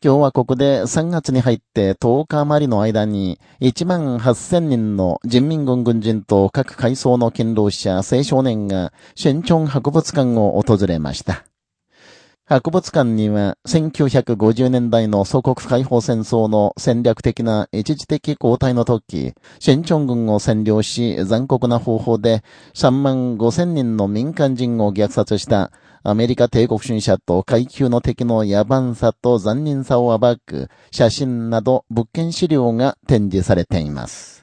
共和国で3月に入って10日余りの間に1万8000人の人民軍軍人と各階層の勤労者、青少年がシェンチョン博物館を訪れました。博物館には1950年代の祖国解放戦争の戦略的な一時的交代の時、シェンチョン軍を占領し残酷な方法で3万5千人の民間人を虐殺したアメリカ帝国主義者と階級の敵の野蛮さと残忍さを暴く写真など物件資料が展示されています。